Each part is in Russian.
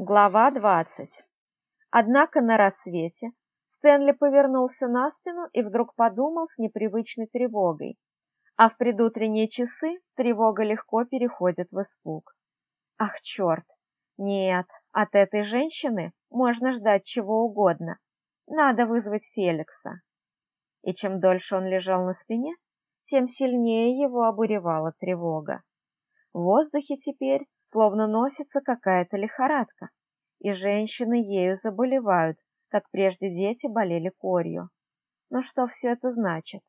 Глава двадцать. Однако на рассвете Стэнли повернулся на спину и вдруг подумал с непривычной тревогой. А в предутренние часы тревога легко переходит в испуг. Ах, черт! Нет, от этой женщины можно ждать чего угодно. Надо вызвать Феликса. И чем дольше он лежал на спине, тем сильнее его обуревала тревога. В воздухе теперь словно носится какая-то лихорадка, и женщины ею заболевают, как прежде дети болели корью. Но что все это значит?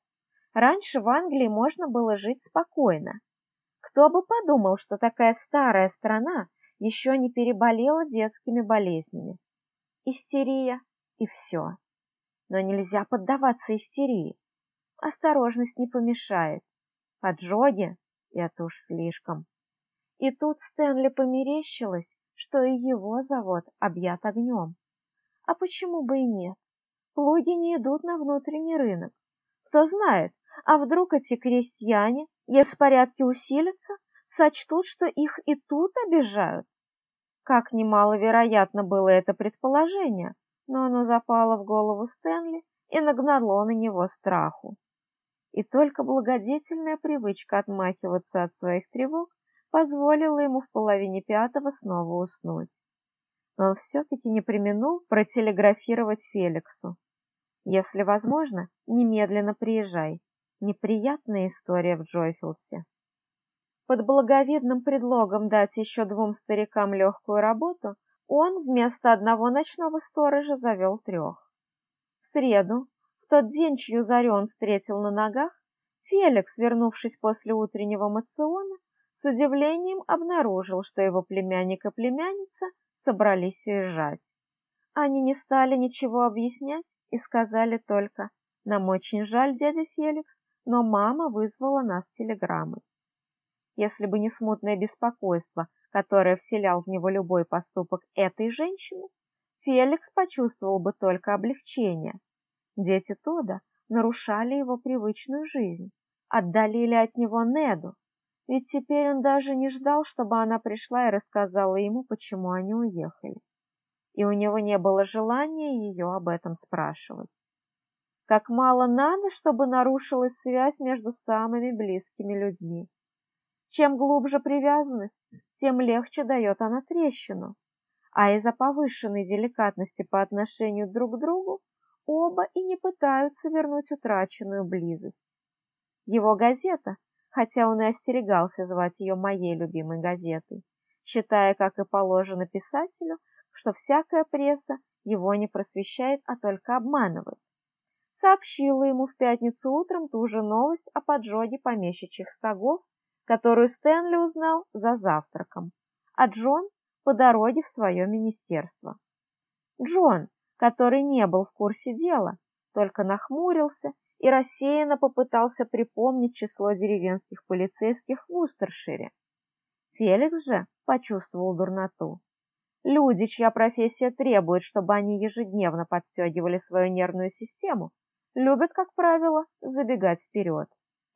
Раньше в Англии можно было жить спокойно. Кто бы подумал, что такая старая страна еще не переболела детскими болезнями. Истерия и все. Но нельзя поддаваться истерии. Осторожность не помешает. Поджоги – это уж слишком. И тут Стэнли померещилось, что и его завод объят огнем. А почему бы и нет? Плуги не идут на внутренний рынок. Кто знает, а вдруг эти крестьяне, если порядки усилятся, сочтут, что их и тут обижают? Как немаловероятно было это предположение, но оно запало в голову Стэнли и нагнало на него страху. И только благодетельная привычка отмахиваться от своих тревог позволила ему в половине пятого снова уснуть. Но он все-таки не применул протелеграфировать Феликсу. Если возможно, немедленно приезжай. Неприятная история в Джойфилсе. Под благовидным предлогом дать еще двум старикам легкую работу, он вместо одного ночного сторожа завел трех. В среду, в тот день, чью зарю он встретил на ногах, Феликс, вернувшись после утреннего мациона, с удивлением обнаружил, что его племянник и племянница собрались уезжать. Они не стали ничего объяснять и сказали только «Нам очень жаль, дядя Феликс, но мама вызвала нас телеграммой». Если бы не смутное беспокойство, которое вселял в него любой поступок этой женщины, Феликс почувствовал бы только облегчение. Дети Тода нарушали его привычную жизнь, отдалили от него Неду, ведь теперь он даже не ждал, чтобы она пришла и рассказала ему, почему они уехали. И у него не было желания ее об этом спрашивать. Как мало надо, чтобы нарушилась связь между самыми близкими людьми. Чем глубже привязанность, тем легче дает она трещину. А из-за повышенной деликатности по отношению друг к другу оба и не пытаются вернуть утраченную близость. Его газета хотя он и остерегался звать ее моей любимой газетой, считая, как и положено писателю, что всякая пресса его не просвещает, а только обманывает. Сообщила ему в пятницу утром ту же новость о поджоге помещичьих стогов, которую Стэнли узнал за завтраком, а Джон по дороге в свое министерство. Джон, который не был в курсе дела, только нахмурился и рассеянно попытался припомнить число деревенских полицейских в Устершире. Феликс же почувствовал дурноту. Люди, чья профессия требует, чтобы они ежедневно подстегивали свою нервную систему, любят, как правило, забегать вперед.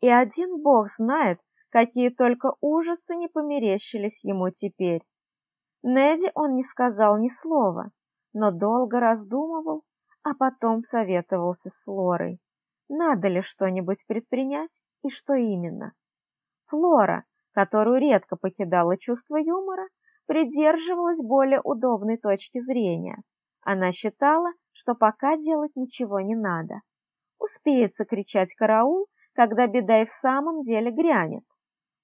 И один бог знает, какие только ужасы не померещились ему теперь. Неди он не сказал ни слова, но долго раздумывал, а потом советовался с Флорой надо ли что-нибудь предпринять и что именно. Флора, которую редко покидало чувство юмора, придерживалась более удобной точки зрения. Она считала, что пока делать ничего не надо. Успеется кричать «караул», когда беда и в самом деле грянет.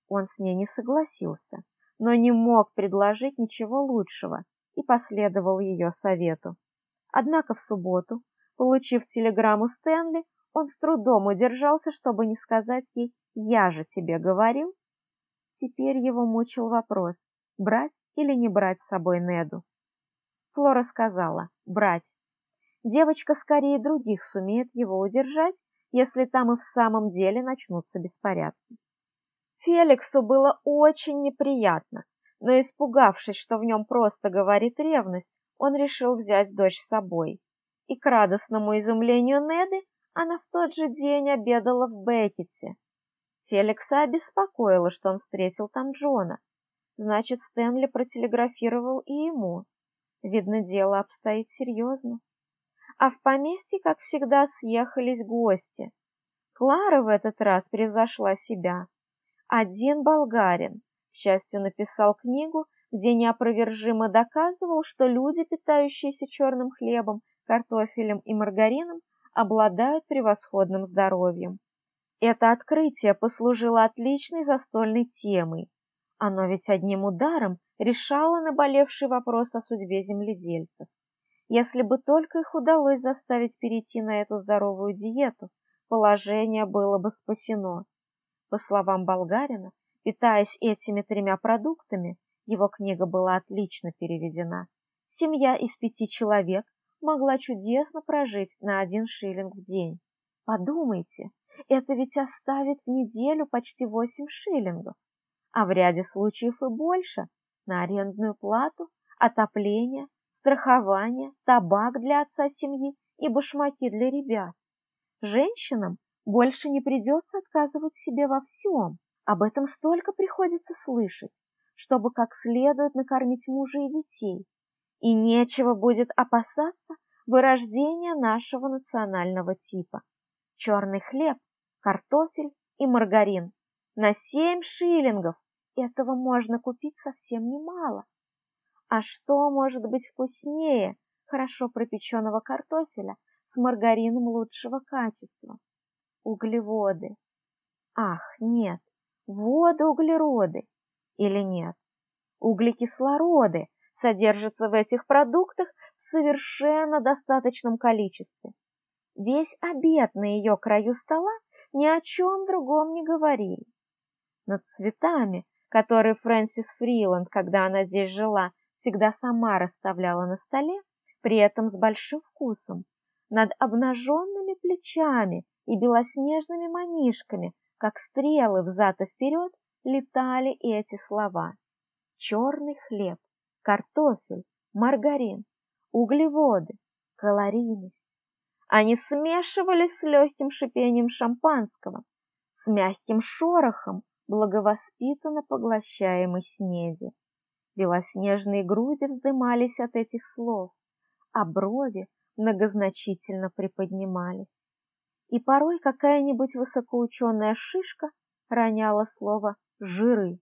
Он с ней не согласился, но не мог предложить ничего лучшего и последовал ее совету. Однако в субботу, получив телеграмму Стэнли, он с трудом удержался, чтобы не сказать ей «я же тебе говорил». Теперь его мучил вопрос, брать или не брать с собой Неду. Флора сказала «брать». Девочка скорее других сумеет его удержать, если там и в самом деле начнутся беспорядки. Феликсу было очень неприятно, но испугавшись, что в нем просто говорит ревность, он решил взять дочь с собой. И к радостному изумлению Неды она в тот же день обедала в Беккете. Феликса обеспокоило, что он встретил там Джона. Значит, Стэнли протелеграфировал и ему. Видно, дело обстоит серьезно. А в поместье, как всегда, съехались гости. Клара в этот раз превзошла себя. Один болгарин, к счастью, написал книгу, где неопровержимо доказывал, что люди, питающиеся черным хлебом, картофелем и маргарином, обладают превосходным здоровьем. Это открытие послужило отличной застольной темой. Оно ведь одним ударом решало наболевший вопрос о судьбе земледельцев. Если бы только их удалось заставить перейти на эту здоровую диету, положение было бы спасено. По словам болгарина, питаясь этими тремя продуктами, его книга была отлично переведена. Семья из пяти человек могла чудесно прожить на один шиллинг в день. Подумайте, это ведь оставит в неделю почти восемь шиллингов, а в ряде случаев и больше на арендную плату, отопление, страхование, табак для отца семьи и башмаки для ребят. Женщинам больше не придется отказывать себе во всем. Об этом столько приходится слышать, чтобы как следует накормить мужа и детей. И нечего будет опасаться вырождения нашего национального типа. Черный хлеб картофель и маргарин. На семь шиллингов этого можно купить совсем немало. А что может быть вкуснее хорошо пропеченного картофеля с маргарином лучшего качества? Углеводы. Ах, нет, водоуглероды. Или нет? Углекислороды содержатся в этих продуктах в совершенно достаточном количестве. Весь обед на ее краю стола ни о чем другом не говорили. Над цветами, которые Фрэнсис Фриланд, когда она здесь жила, всегда сама расставляла на столе, при этом с большим вкусом, над обнаженными плечами и белоснежными манишками, как стрелы взад и вперед, летали эти слова. Черный хлеб, картофель, маргарин, углеводы, калорийность. Они смешивались с легким шипением шампанского, с мягким шорохом благовоспитанно поглощаемой снеди. Белоснежные груди вздымались от этих слов, а брови многозначительно приподнимались. И порой какая-нибудь высокоученая шишка роняла слово «жиры».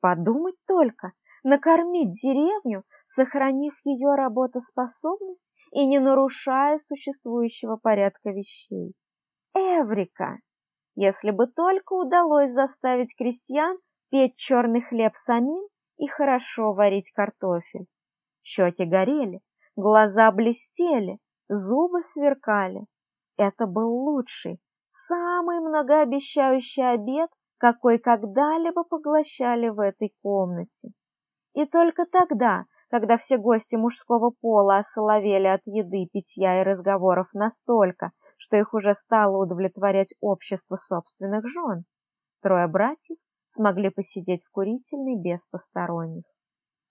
Подумать только, накормить деревню, сохранив ее работоспособность и не нарушая существующего порядка вещей. Эврика! Если бы только удалось заставить крестьян петь черный хлеб самим и хорошо варить картофель. Щеки горели, глаза блестели, зубы сверкали. Это был лучший, самый многообещающий обед, какой когда-либо поглощали в этой комнате. И только тогда когда все гости мужского пола осоловели от еды, питья и разговоров настолько, что их уже стало удовлетворять общество собственных жен. Трое братьев смогли посидеть в курительной без посторонних.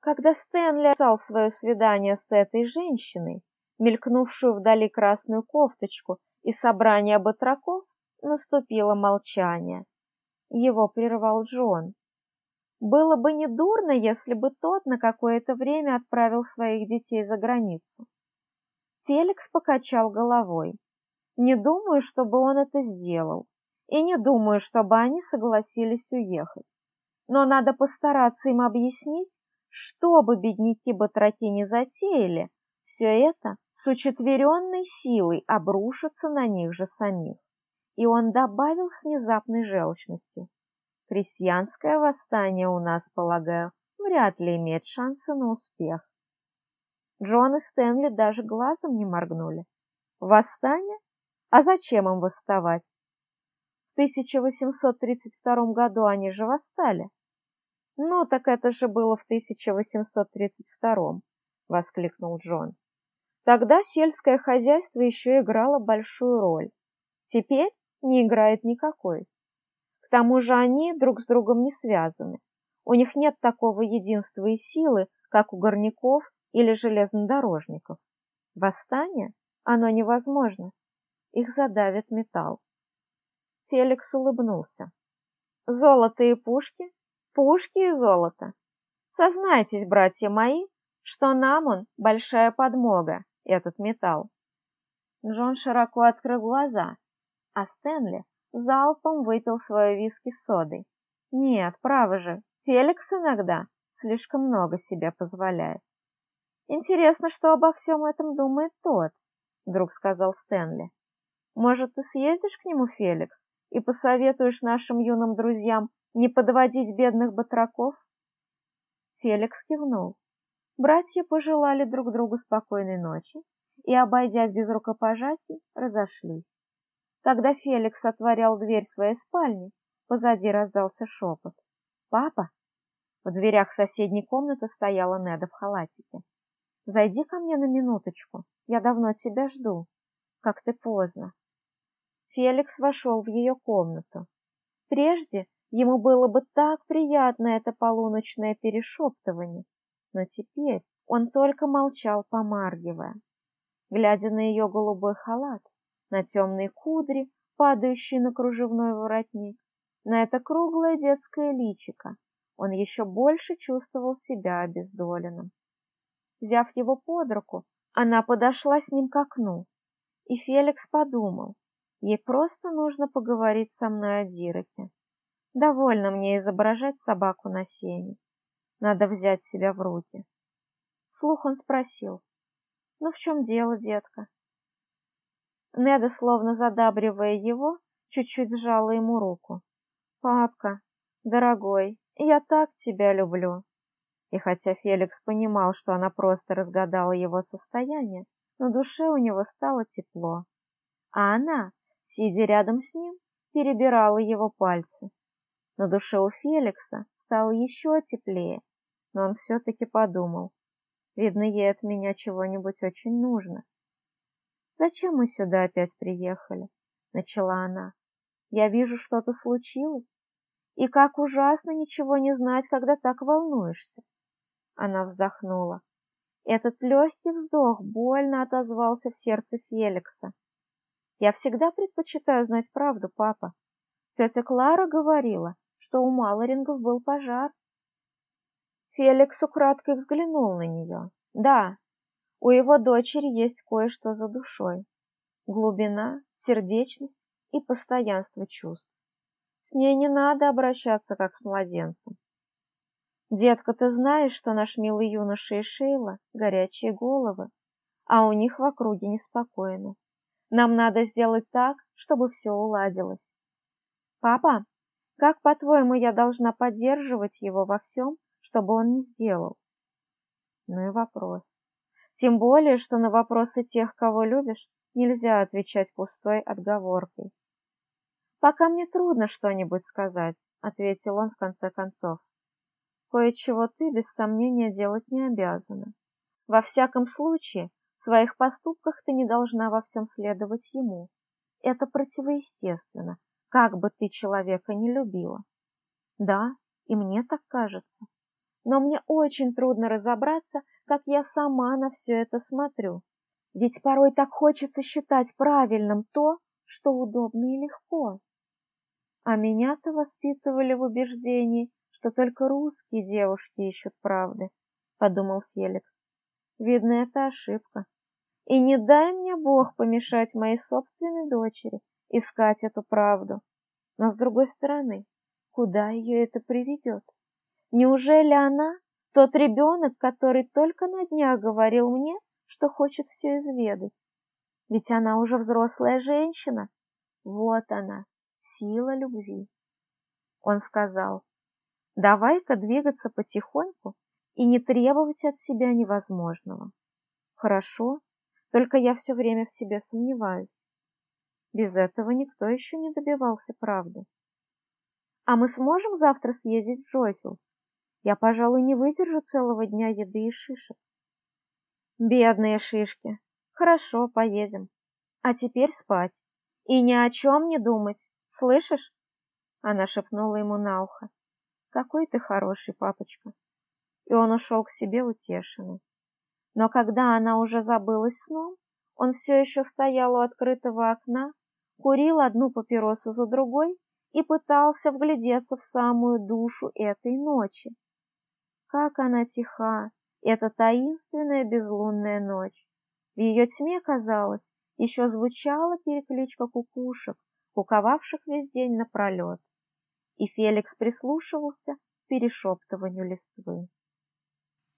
Когда Стэнли описал свое свидание с этой женщиной, мелькнувшую вдали красную кофточку и собрание батраков, наступило молчание. Его прервал Джон. Было бы не дурно, если бы тот на какое-то время отправил своих детей за границу. Феликс покачал головой. Не думаю, чтобы он это сделал, и не думаю, чтобы они согласились уехать. Но надо постараться им объяснить, что бы бедняки-батраки не затеяли, все это с учетверенной силой обрушится на них же самих. И он добавил с внезапной желчностью. Крестьянское восстание у нас, полагаю, вряд ли имеет шансы на успех. Джон и Стэнли даже глазом не моргнули. Восстание? А зачем им восставать? В 1832 году они же восстали. Ну, так это же было в 1832, воскликнул Джон. Тогда сельское хозяйство еще играло большую роль. Теперь не играет никакой. К тому же они друг с другом не связаны. У них нет такого единства и силы, как у горняков или железнодорожников. Восстание? Оно невозможно. Их задавит металл. Феликс улыбнулся. Золото и пушки? Пушки и золото. Сознайтесь, братья мои, что нам он большая подмога, этот металл. Джон широко открыл глаза, а Стэнли залпом выпил свою виски с содой. Нет, право же, Феликс иногда слишком много себе позволяет. Интересно, что обо всем этом думает тот, вдруг сказал Стэнли. Может, ты съездишь к нему, Феликс, и посоветуешь нашим юным друзьям не подводить бедных батраков? Феликс кивнул. Братья пожелали друг другу спокойной ночи и, обойдясь без рукопожатий, разошлись. Когда Феликс отворял дверь своей спальни, позади раздался шепот. «Папа!» В дверях соседней комнаты стояла Неда в халатике. «Зайди ко мне на минуточку, я давно тебя жду. Как ты поздно!» Феликс вошел в ее комнату. Прежде ему было бы так приятно это полуночное перешептывание, но теперь он только молчал, помаргивая. Глядя на ее голубой халат, на темные кудри, падающие на кружевной воротник, на это круглое детское личико, он еще больше чувствовал себя обездоленным. Взяв его под руку, она подошла с ним к окну, и Феликс подумал, Ей просто нужно поговорить со мной о Дироке. Довольно мне изображать собаку на сене. Надо взять себя в руки. Слух он спросил. «Ну в чем дело, детка?» Неда, словно задабривая его, чуть-чуть сжала ему руку. «Папка, дорогой, я так тебя люблю!» И хотя Феликс понимал, что она просто разгадала его состояние, на душе у него стало тепло. А она, сидя рядом с ним, перебирала его пальцы. На душе у Феликса стало еще теплее, но он все-таки подумал. Видно, ей от меня чего-нибудь очень нужно. «Зачем мы сюда опять приехали?» — начала она. «Я вижу, что-то случилось. И как ужасно ничего не знать, когда так волнуешься!» Она вздохнула. Этот легкий вздох больно отозвался в сердце Феликса. Я всегда предпочитаю знать правду, папа. Тетя Клара говорила, что у Малорингов был пожар. Феликс украдкой взглянул на нее. Да, у его дочери есть кое-что за душой. Глубина, сердечность и постоянство чувств. С ней не надо обращаться, как с младенцем. Детка, ты знаешь, что наш милый юноша и Шейла — горячие головы, а у них в округе неспокойно. Нам надо сделать так, чтобы все уладилось. Папа, как, по-твоему, я должна поддерживать его во всем, чтобы он не сделал? Ну и вопрос. Тем более, что на вопросы тех, кого любишь, нельзя отвечать пустой отговоркой. «Пока мне трудно что-нибудь сказать», — ответил он в конце концов. «Кое-чего ты, без сомнения, делать не обязана. Во всяком случае, в своих поступках ты не должна во всем следовать ему. Это противоестественно, как бы ты человека не любила. Да, и мне так кажется. Но мне очень трудно разобраться, как я сама на все это смотрю. Ведь порой так хочется считать правильным то, что удобно и легко. А меня-то воспитывали в убеждении, что только русские девушки ищут правды, подумал Феликс. Видно, это ошибка. И не дай мне Бог помешать моей собственной дочери искать эту правду. Но с другой стороны, куда ее это приведет? Неужели она тот ребенок, который только на днях говорил мне, что хочет все изведать? Ведь она уже взрослая женщина. Вот она, сила любви. Он сказал, давай-ка двигаться потихоньку и не требовать от себя невозможного. Хорошо, только я все время в себе сомневаюсь. Без этого никто еще не добивался правды. А мы сможем завтра съездить в Джойфилдс? Я, пожалуй, не выдержу целого дня еды и шишек. Бедные шишки. Хорошо, поедем. А теперь спать. И ни о чем не думать. Слышишь? Она шепнула ему на ухо. Какой ты хороший, папочка и он ушел к себе утешенный. Но когда она уже забылась сном, он все еще стоял у открытого окна, курил одну папиросу за другой и пытался вглядеться в самую душу этой ночи. Как она тиха эта таинственная безлунная ночь. В ее тьме, казалось, еще звучала перекличка кукушек, куковавших весь день напролет. И Феликс прислушивался к перешептыванию листвы.